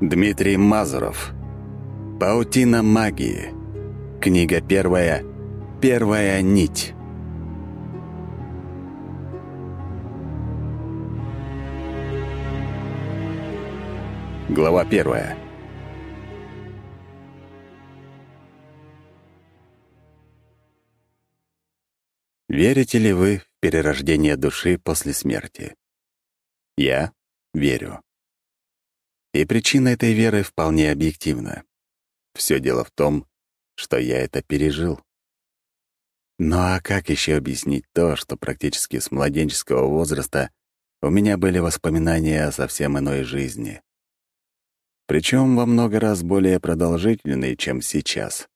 Дмитрий Мазуров. Паутина магии. Книга первая. Первая нить. Глава первая. Верите ли вы в перерождение души после смерти? Я верю. И причина этой веры вполне объективна. Все дело в том, что я это пережил. Ну а как еще объяснить то, что практически с младенческого возраста у меня были воспоминания о совсем иной жизни? Причем во много раз более продолжительные, чем сейчас.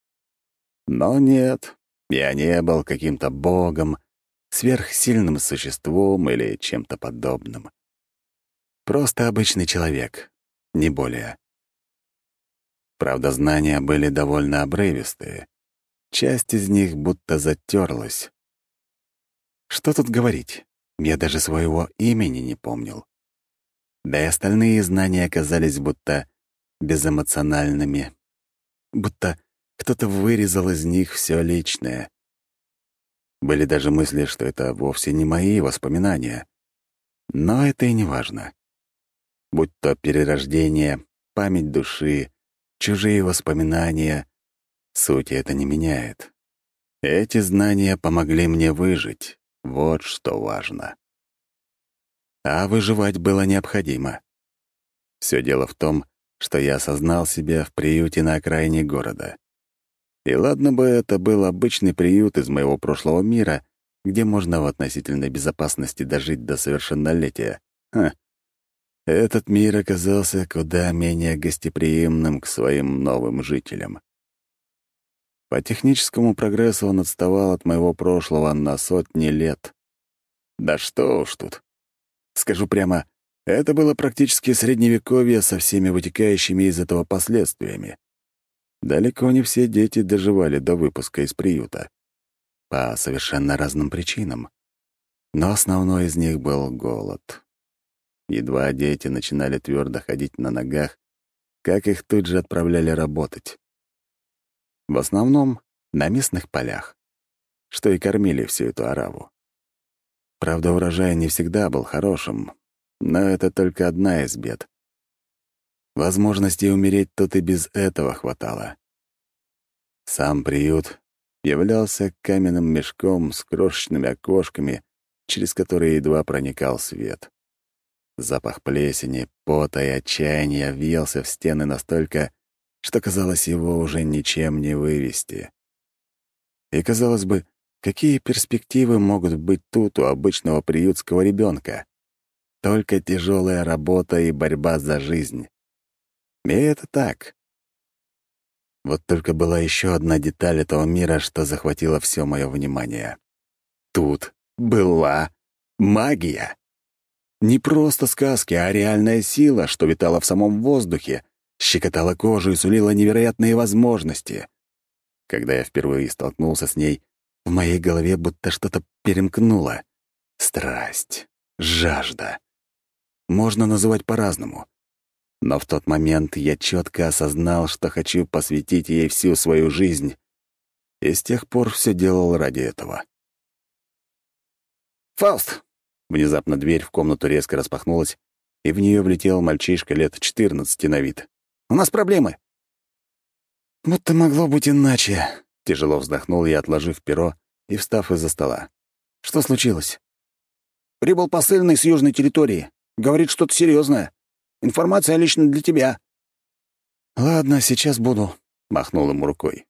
Но нет, я не был каким-то богом, сверхсильным существом или чем-то подобным. Просто обычный человек, не более. Правда, знания были довольно обрывистые. Часть из них будто затерлась. Что тут говорить? Я даже своего имени не помнил. Да и остальные знания оказались будто безэмоциональными. Будто кто-то вырезал из них все личное. Были даже мысли, что это вовсе не мои воспоминания. Но это и не важно будь то перерождение, память души, чужие воспоминания, сути это не меняет. Эти знания помогли мне выжить, вот что важно. А выживать было необходимо. Все дело в том, что я осознал себя в приюте на окраине города. И ладно бы это был обычный приют из моего прошлого мира, где можно в относительной безопасности дожить до совершеннолетия. Ха. Этот мир оказался куда менее гостеприимным к своим новым жителям. По техническому прогрессу он отставал от моего прошлого на сотни лет. Да что уж тут. Скажу прямо, это было практически средневековье со всеми вытекающими из этого последствиями. Далеко не все дети доживали до выпуска из приюта. По совершенно разным причинам. Но основной из них был голод. Едва дети начинали твердо ходить на ногах, как их тут же отправляли работать. В основном на местных полях, что и кормили всю эту ораву. Правда, урожай не всегда был хорошим, но это только одна из бед. Возможностей умереть тут и без этого хватало. Сам приют являлся каменным мешком с крошечными окошками, через которые едва проникал свет. Запах плесени, пота и отчаяния въелся в стены настолько, что, казалось, его уже ничем не вывести. И, казалось бы, какие перспективы могут быть тут у обычного приютского ребенка? Только тяжелая работа и борьба за жизнь. И это так. Вот только была еще одна деталь этого мира, что захватила все мое внимание. Тут была магия. Не просто сказки, а реальная сила, что витала в самом воздухе, щекотала кожу и сулила невероятные возможности. Когда я впервые столкнулся с ней, в моей голове будто что-то перемкнуло. Страсть, жажда. Можно называть по-разному. Но в тот момент я четко осознал, что хочу посвятить ей всю свою жизнь, и с тех пор все делал ради этого. «Фауст, Внезапно дверь в комнату резко распахнулась, и в нее влетел мальчишка лет 14 на вид. «У нас проблемы!» «Будто могло быть иначе», — тяжело вздохнул я, отложив перо и встав из-за стола. «Что случилось?» «Прибыл посыльный с южной территории. Говорит что-то серьезное. Информация лично для тебя». «Ладно, сейчас буду», — махнул ему рукой.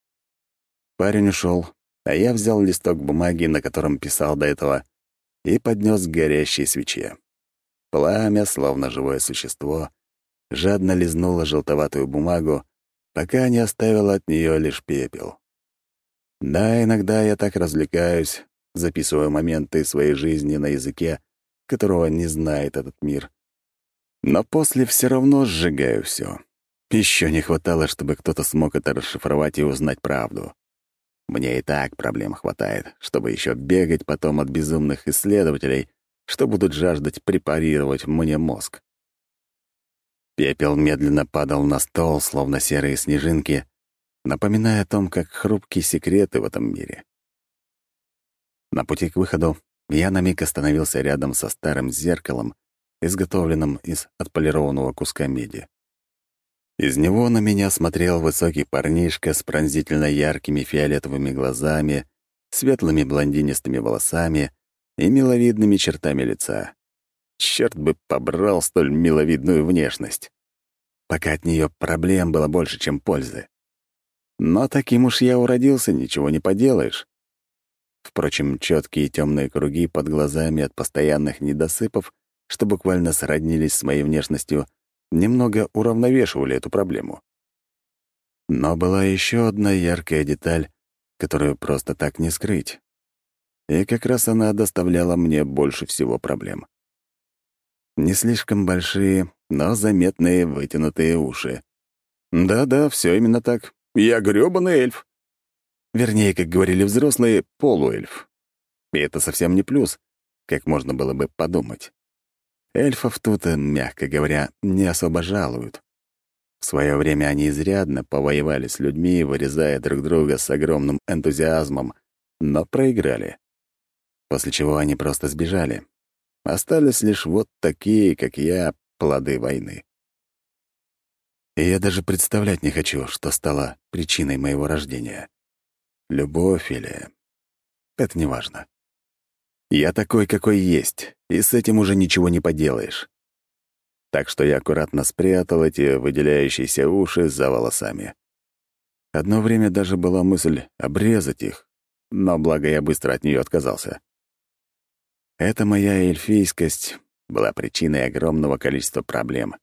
Парень ушел, а я взял листок бумаги, на котором писал до этого и поднес к горящей свече. Пламя, словно живое существо, жадно лизнуло желтоватую бумагу, пока не оставило от нее лишь пепел. Да, иногда я так развлекаюсь, записывая моменты своей жизни на языке, которого не знает этот мир. Но после все равно сжигаю все. Еще не хватало, чтобы кто-то смог это расшифровать и узнать правду. Мне и так проблем хватает, чтобы еще бегать потом от безумных исследователей, что будут жаждать препарировать мне мозг. Пепел медленно падал на стол, словно серые снежинки, напоминая о том, как хрупкие секреты в этом мире. На пути к выходу я на миг остановился рядом со старым зеркалом, изготовленным из отполированного куска меди. Из него на меня смотрел высокий парнишка с пронзительно яркими фиолетовыми глазами, светлыми блондинистыми волосами и миловидными чертами лица. Черт бы побрал столь миловидную внешность. Пока от нее проблем было больше, чем пользы. Но таким уж я уродился, ничего не поделаешь. Впрочем, четкие темные круги под глазами от постоянных недосыпов, что буквально сроднились с моей внешностью, немного уравновешивали эту проблему. Но была еще одна яркая деталь, которую просто так не скрыть. И как раз она доставляла мне больше всего проблем. Не слишком большие, но заметные вытянутые уши. Да-да, все именно так. Я грёбаный эльф. Вернее, как говорили взрослые, полуэльф. И это совсем не плюс, как можно было бы подумать. Эльфов тут, мягко говоря, не особо жалуют. В свое время они изрядно повоевали с людьми, вырезая друг друга с огромным энтузиазмом, но проиграли. После чего они просто сбежали. Остались лишь вот такие, как я, плоды войны. И я даже представлять не хочу, что стало причиной моего рождения. Любовь или... Это не важно. Я такой, какой есть, и с этим уже ничего не поделаешь. Так что я аккуратно спрятал эти выделяющиеся уши за волосами. Одно время даже была мысль обрезать их, но благо я быстро от нее отказался. Эта моя эльфийскость была причиной огромного количества проблем.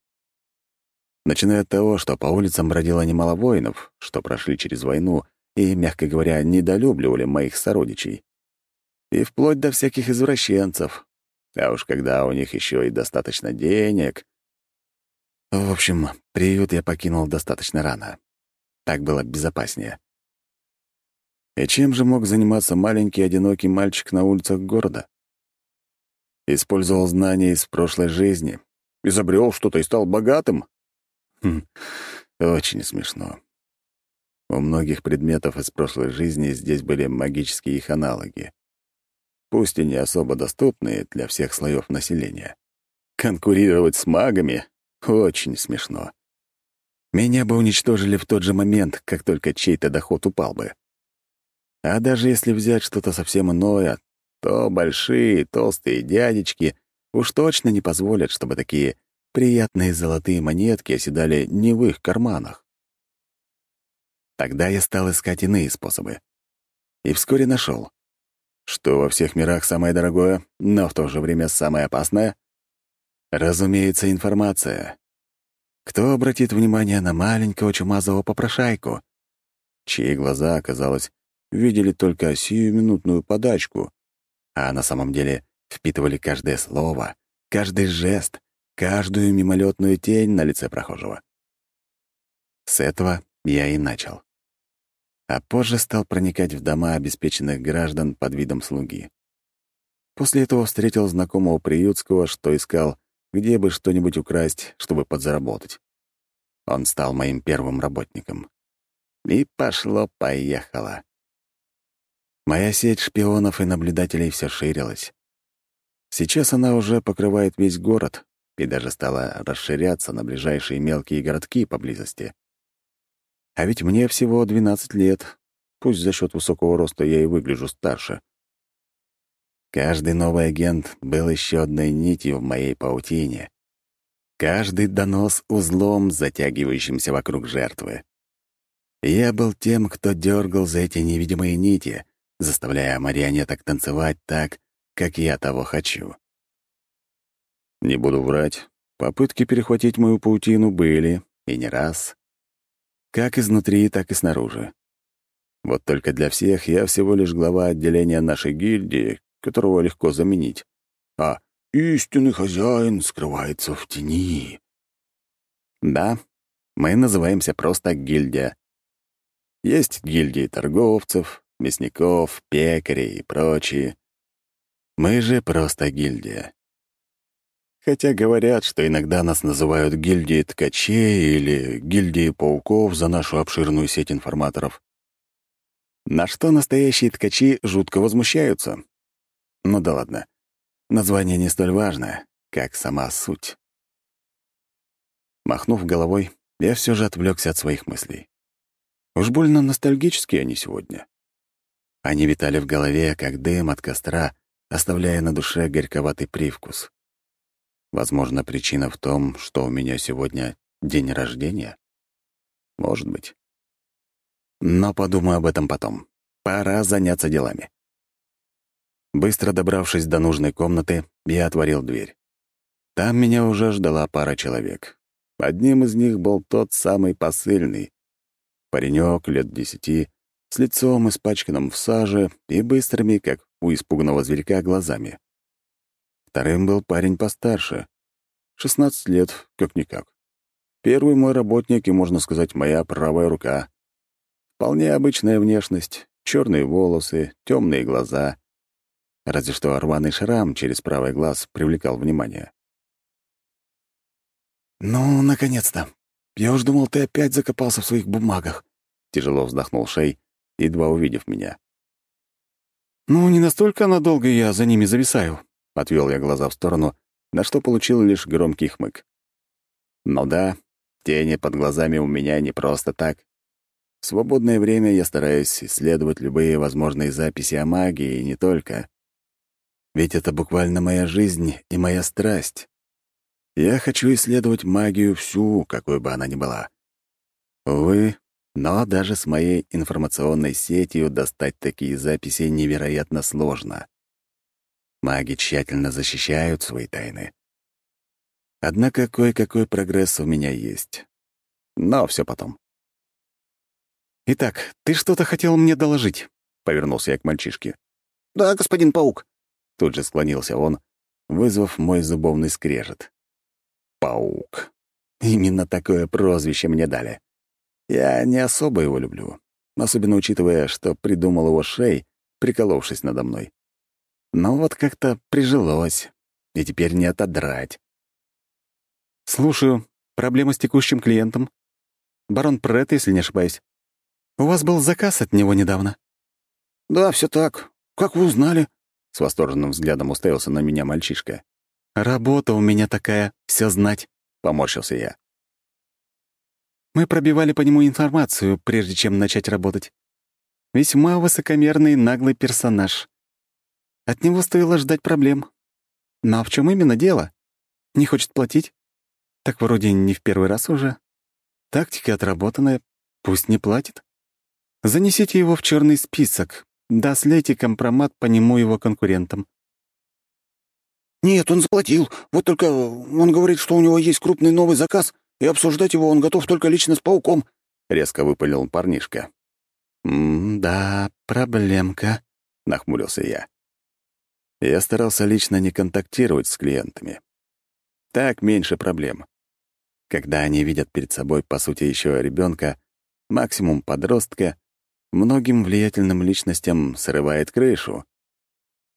Начиная от того, что по улицам бродило немало воинов, что прошли через войну и, мягко говоря, недолюбливали моих сородичей и вплоть до всяких извращенцев. А уж когда у них еще и достаточно денег... В общем, приют я покинул достаточно рано. Так было безопаснее. И чем же мог заниматься маленький одинокий мальчик на улицах города? Использовал знания из прошлой жизни, изобрел что-то и стал богатым? Хм, очень смешно. У многих предметов из прошлой жизни здесь были магические их аналоги пусть и не особо доступные для всех слоев населения. Конкурировать с магами — очень смешно. Меня бы уничтожили в тот же момент, как только чей-то доход упал бы. А даже если взять что-то совсем иное, то большие, толстые дядечки уж точно не позволят, чтобы такие приятные золотые монетки оседали не в их карманах. Тогда я стал искать иные способы. И вскоре нашел. Что во всех мирах самое дорогое, но в то же время самое опасное? Разумеется, информация. Кто обратит внимание на маленького чумазого попрошайку, чьи глаза, казалось, видели только сиюминутную подачку, а на самом деле впитывали каждое слово, каждый жест, каждую мимолетную тень на лице прохожего. С этого я и начал а позже стал проникать в дома обеспеченных граждан под видом слуги. После этого встретил знакомого приютского, что искал, где бы что-нибудь украсть, чтобы подзаработать. Он стал моим первым работником. И пошло-поехало. Моя сеть шпионов и наблюдателей все ширилась. Сейчас она уже покрывает весь город и даже стала расширяться на ближайшие мелкие городки поблизости. А ведь мне всего 12 лет. Пусть за счет высокого роста я и выгляжу старше. Каждый новый агент был еще одной нитью в моей паутине. Каждый донос — узлом, затягивающимся вокруг жертвы. Я был тем, кто дергал за эти невидимые нити, заставляя марионеток танцевать так, как я того хочу. Не буду врать, попытки перехватить мою паутину были, и не раз. Как изнутри, так и снаружи. Вот только для всех я всего лишь глава отделения нашей гильдии, которого легко заменить. А истинный хозяин скрывается в тени. Да, мы называемся просто гильдия. Есть гильдии торговцев, мясников, пекарей и прочие. Мы же просто гильдия. Хотя говорят, что иногда нас называют гильдией ткачей или гильдией пауков за нашу обширную сеть информаторов. На что настоящие ткачи жутко возмущаются. Ну да ладно. Название не столь важно, как сама суть. Махнув головой, я все же отвлекся от своих мыслей. Уж больно ностальгические они сегодня. Они витали в голове, как дым от костра, оставляя на душе горьковатый привкус. Возможно, причина в том, что у меня сегодня день рождения? Может быть. Но подумаю об этом потом. Пора заняться делами. Быстро добравшись до нужной комнаты, я отворил дверь. Там меня уже ждала пара человек. Одним из них был тот самый посыльный. Паренек лет десяти, с лицом испачканным в саже и быстрыми, как у испуганного зверька, глазами. Вторым был парень постарше. 16 лет, как-никак. Первый мой работник и, можно сказать, моя правая рука. Вполне обычная внешность, черные волосы, темные глаза. Разве что рваный шрам через правый глаз привлекал внимание. «Ну, наконец-то! Я уж думал, ты опять закопался в своих бумагах», — тяжело вздохнул Шей, едва увидев меня. «Ну, не настолько надолго я за ними зависаю», — отвел я глаза в сторону, на что получил лишь громкий хмык. «Ну да, тени под глазами у меня не просто так. В свободное время я стараюсь исследовать любые возможные записи о магии и не только. Ведь это буквально моя жизнь и моя страсть. Я хочу исследовать магию всю, какой бы она ни была. Увы, но даже с моей информационной сетью достать такие записи невероятно сложно. Маги тщательно защищают свои тайны. Однако кое-какой прогресс у меня есть. Но все потом. «Итак, ты что-то хотел мне доложить?» — повернулся я к мальчишке. «Да, господин паук». Тут же склонился он, вызвав мой зубовный скрежет. «Паук». Именно такое прозвище мне дали. Я не особо его люблю, особенно учитывая, что придумал его Шей, приколовшись надо мной. Но вот как-то прижилось, и теперь не отодрать. «Слушаю. Проблема с текущим клиентом. Барон Прет, если не ошибаюсь. У вас был заказ от него недавно?» «Да, все так. Как вы узнали?» С восторженным взглядом уставился на меня мальчишка. «Работа у меня такая, все знать», — поморщился я. Мы пробивали по нему информацию, прежде чем начать работать. Весьма высокомерный наглый персонаж. От него стоило ждать проблем. Но в чем именно дело? Не хочет платить? Так вроде не в первый раз уже. Тактика отработанная, пусть не платит. Занесите его в черный список, да слейте компромат по нему его конкурентам. «Нет, он заплатил. Вот только он говорит, что у него есть крупный новый заказ, и обсуждать его он готов только лично с пауком», — резко выпалил парнишка. «М-да, проблемка», — нахмурился я. Я старался лично не контактировать с клиентами. Так меньше проблем. Когда они видят перед собой, по сути, еще ребенка, максимум подростка, многим влиятельным личностям срывает крышу.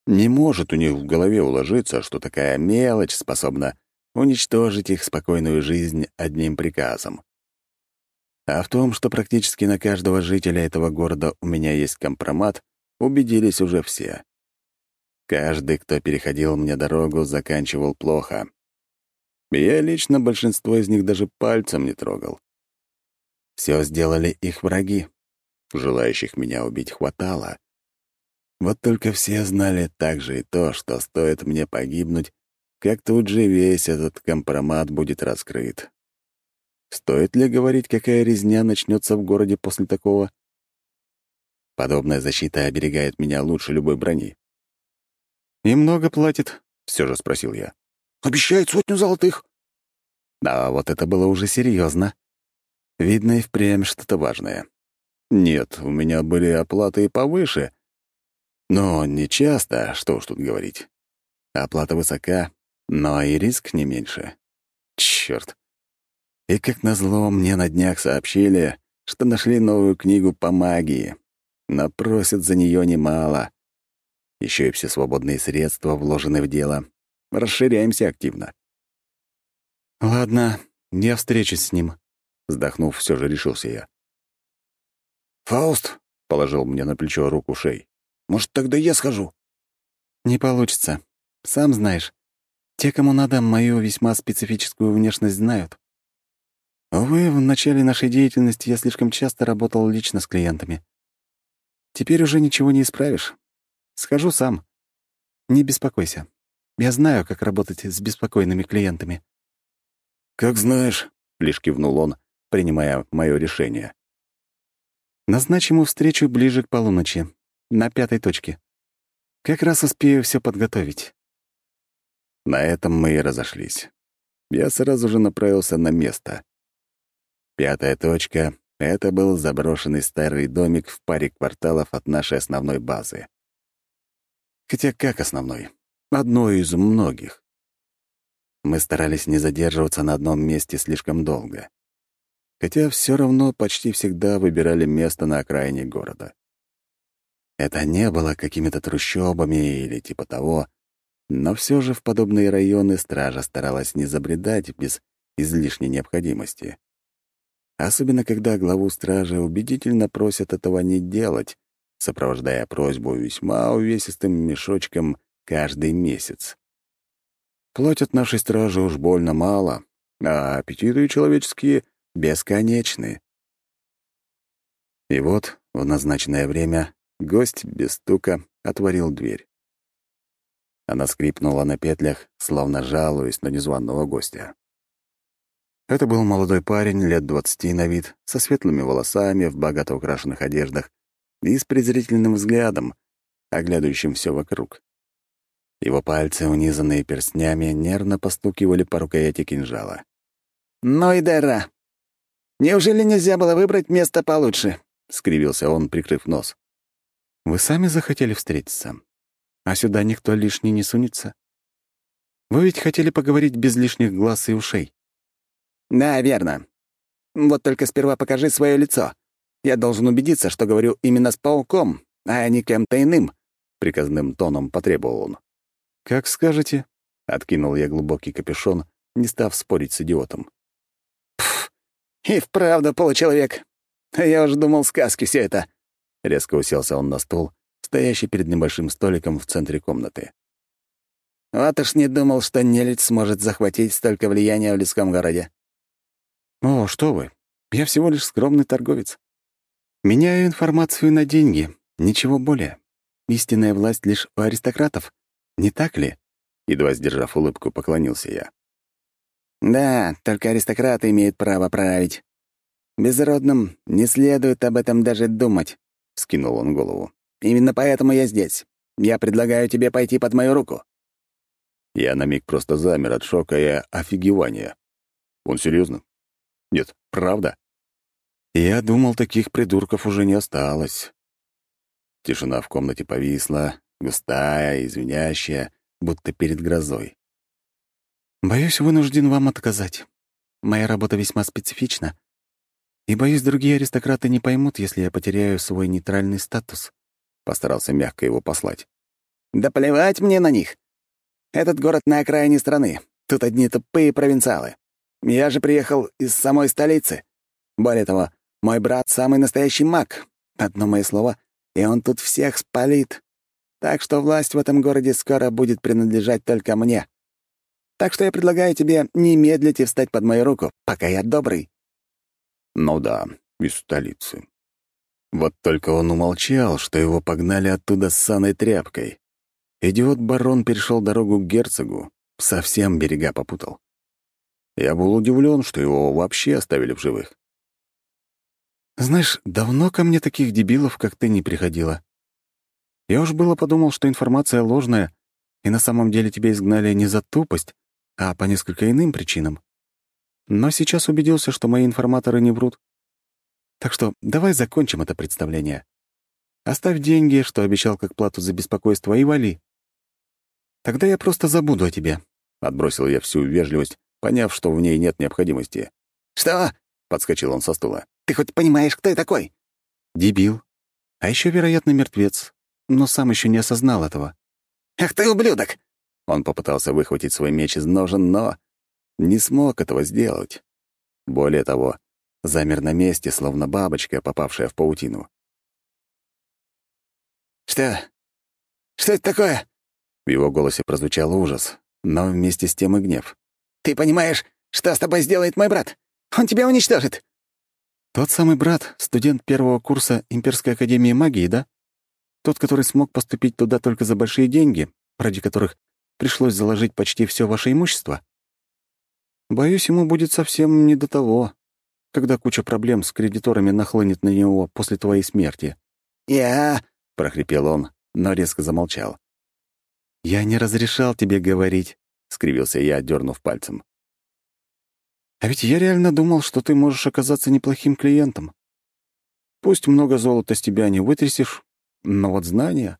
Не может у них в голове уложиться, что такая мелочь способна уничтожить их спокойную жизнь одним приказом. А в том, что практически на каждого жителя этого города у меня есть компромат, убедились уже все. Каждый, кто переходил мне дорогу, заканчивал плохо. Я лично большинство из них даже пальцем не трогал. Все сделали их враги. Желающих меня убить хватало. Вот только все знали также и то, что стоит мне погибнуть, как тут же весь этот компромат будет раскрыт. Стоит ли говорить, какая резня начнется в городе после такого? Подобная защита оберегает меня лучше любой брони. «И много платит?» — все же спросил я. «Обещает сотню золотых». Да, вот это было уже серьезно. Видно и впрямь что-то важное. Нет, у меня были оплаты и повыше. Но не часто, что уж тут говорить. Оплата высока, но и риск не меньше. Чёрт. И как назло, мне на днях сообщили, что нашли новую книгу по магии, но просят за нее немало. Еще и все свободные средства вложены в дело. Расширяемся активно. «Ладно, я встречусь с ним», — вздохнув, все же решился я. «Фауст», — положил мне на плечо руку Шей, — «может, тогда я схожу?» «Не получится. Сам знаешь, те, кому надо, мою весьма специфическую внешность знают. Увы, в начале нашей деятельности я слишком часто работал лично с клиентами. Теперь уже ничего не исправишь. Схожу сам. Не беспокойся. Я знаю, как работать с беспокойными клиентами». «Как знаешь», — лишь кивнул он, принимая мое решение. «Назначим ему встречу ближе к полуночи, на пятой точке. Как раз успею все подготовить». На этом мы и разошлись. Я сразу же направился на место. Пятая точка — это был заброшенный старый домик в паре кварталов от нашей основной базы. Хотя как основной? Одной из многих. Мы старались не задерживаться на одном месте слишком долго. Хотя все равно почти всегда выбирали место на окраине города. Это не было какими-то трущобами или типа того, но все же в подобные районы стража старалась не забредать без излишней необходимости. Особенно, когда главу стражи убедительно просят этого не делать, сопровождая просьбу весьма увесистым мешочком каждый месяц. Платят нашей страже уж больно мало, а аппетиты человеческие бесконечны. И вот в назначенное время гость без стука отворил дверь. Она скрипнула на петлях, словно жалуясь на незваного гостя. Это был молодой парень, лет двадцати на вид, со светлыми волосами, в богато украшенных одеждах и с презрительным взглядом, оглядывающим все вокруг. Его пальцы, унизанные перстнями, нервно постукивали по рукояти кинжала. «Ну и дыра! Неужели нельзя было выбрать место получше?» — скривился он, прикрыв нос. «Вы сами захотели встретиться, а сюда никто лишний не сунется. Вы ведь хотели поговорить без лишних глаз и ушей. «Да, верно. Вот только сперва покажи свое лицо. Я должен убедиться, что говорю именно с пауком, а не кем-то иным», — приказным тоном потребовал он. «Как скажете», — откинул я глубокий капюшон, не став спорить с идиотом. «Пф, и вправду получеловек. Я уже думал, сказки все это». Резко уселся он на стол, стоящий перед небольшим столиком в центре комнаты. «Вот уж не думал, что нелюдь сможет захватить столько влияния в людском городе. «О, что вы! Я всего лишь скромный торговец. Меняю информацию на деньги, ничего более. Истинная власть лишь у аристократов, не так ли?» Едва сдержав улыбку, поклонился я. «Да, только аристократы имеют право править. Безродным не следует об этом даже думать», — скинул он голову. «Именно поэтому я здесь. Я предлагаю тебе пойти под мою руку». Я на миг просто замер от шока и офигевания. Он серьезно? Нет, правда? Я думал, таких придурков уже не осталось. Тишина в комнате повисла, густая, извиняющая, будто перед грозой. «Боюсь, вынужден вам отказать. Моя работа весьма специфична, и, боюсь, другие аристократы не поймут, если я потеряю свой нейтральный статус», — постарался мягко его послать. «Да плевать мне на них. Этот город на окраине страны. Тут одни тупые провинциалы. Я же приехал из самой столицы. Более того, мой брат — самый настоящий маг. Одно мое слово, и он тут всех спалит. Так что власть в этом городе скоро будет принадлежать только мне. Так что я предлагаю тебе не медлить и встать под мою руку, пока я добрый». Ну да, из столицы. Вот только он умолчал, что его погнали оттуда с саной тряпкой. Идиот-барон перешел дорогу к герцогу, совсем берега попутал. Я был удивлен, что его вообще оставили в живых. «Знаешь, давно ко мне таких дебилов, как ты, не приходило. Я уж было подумал, что информация ложная, и на самом деле тебя изгнали не за тупость, а по несколько иным причинам. Но сейчас убедился, что мои информаторы не врут. Так что давай закончим это представление. Оставь деньги, что обещал как плату за беспокойство, и вали. Тогда я просто забуду о тебе», — отбросил я всю вежливость, поняв, что в ней нет необходимости. «Что?» — подскочил он со стула. «Ты хоть понимаешь, кто я такой?» «Дебил. А еще, вероятно, мертвец. Но сам еще не осознал этого». «Ах ты, ублюдок!» Он попытался выхватить свой меч из ножен, но... не смог этого сделать. Более того, замер на месте, словно бабочка, попавшая в паутину. «Что? Что это такое?» В его голосе прозвучал ужас, но вместе с тем и гнев. «Ты понимаешь, что с тобой сделает мой брат? Он тебя уничтожит!» «Тот самый брат, студент первого курса Имперской Академии Магии, да? Тот, который смог поступить туда только за большие деньги, ради которых пришлось заложить почти все ваше имущество? Боюсь, ему будет совсем не до того, когда куча проблем с кредиторами нахлынет на него после твоей смерти». «Я...» — прохрипел он, но резко замолчал. «Я не разрешал тебе говорить», — скривился я, дернув пальцем. «А ведь я реально думал, что ты можешь оказаться неплохим клиентом. Пусть много золота с тебя не вытрясешь, но вот знания...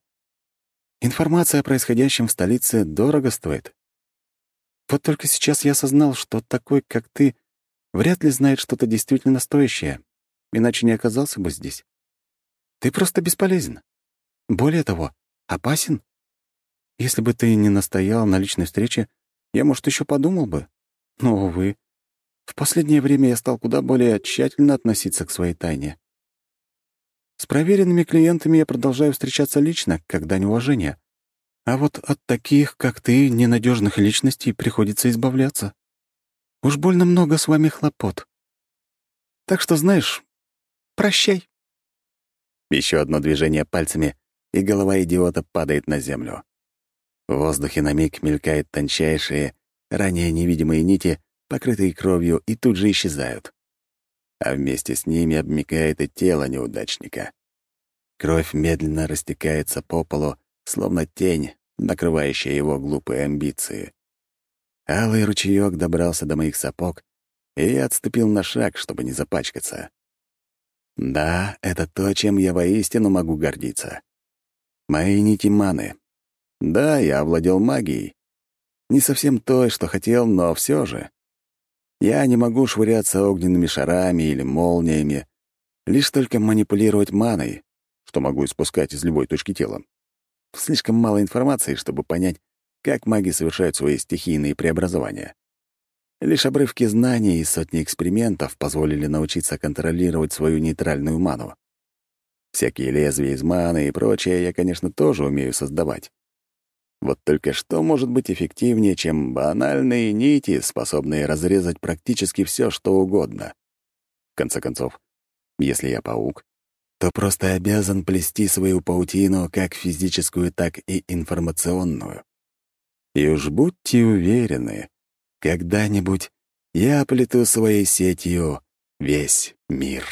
Информация о происходящем в столице дорого стоит. Вот только сейчас я осознал, что такой, как ты, вряд ли знает что-то действительно стоящее, иначе не оказался бы здесь. Ты просто бесполезен. Более того, опасен если бы ты не настоял на личной встрече, я, может, еще подумал бы. Но, увы, в последнее время я стал куда более тщательно относиться к своей тайне. С проверенными клиентами я продолжаю встречаться лично, как дань уважения. А вот от таких, как ты, ненадежных личностей приходится избавляться. Уж больно много с вами хлопот. Так что, знаешь, прощай. Еще одно движение пальцами, и голова идиота падает на землю. В воздухе на миг мелькают тончайшие, ранее невидимые нити, покрытые кровью, и тут же исчезают. А вместе с ними обмикает и тело неудачника. Кровь медленно растекается по полу, словно тень, накрывающая его глупые амбиции. Алый ручеёк добрался до моих сапог, и я отступил на шаг, чтобы не запачкаться. Да, это то, чем я воистину могу гордиться. Мои нити маны, да, я овладел магией. Не совсем той, что хотел, но все же. Я не могу швыряться огненными шарами или молниями, лишь только манипулировать маной, что могу испускать из любой точки тела. Слишком мало информации, чтобы понять, как маги совершают свои стихийные преобразования. Лишь обрывки знаний и сотни экспериментов позволили научиться контролировать свою нейтральную ману. Всякие лезвия из маны и прочее я, конечно, тоже умею создавать. Вот только что может быть эффективнее, чем банальные нити, способные разрезать практически все, что угодно. В конце концов, если я паук, то просто обязан плести свою паутину как физическую, так и информационную. И уж будьте уверены, когда-нибудь я плету своей сетью весь мир.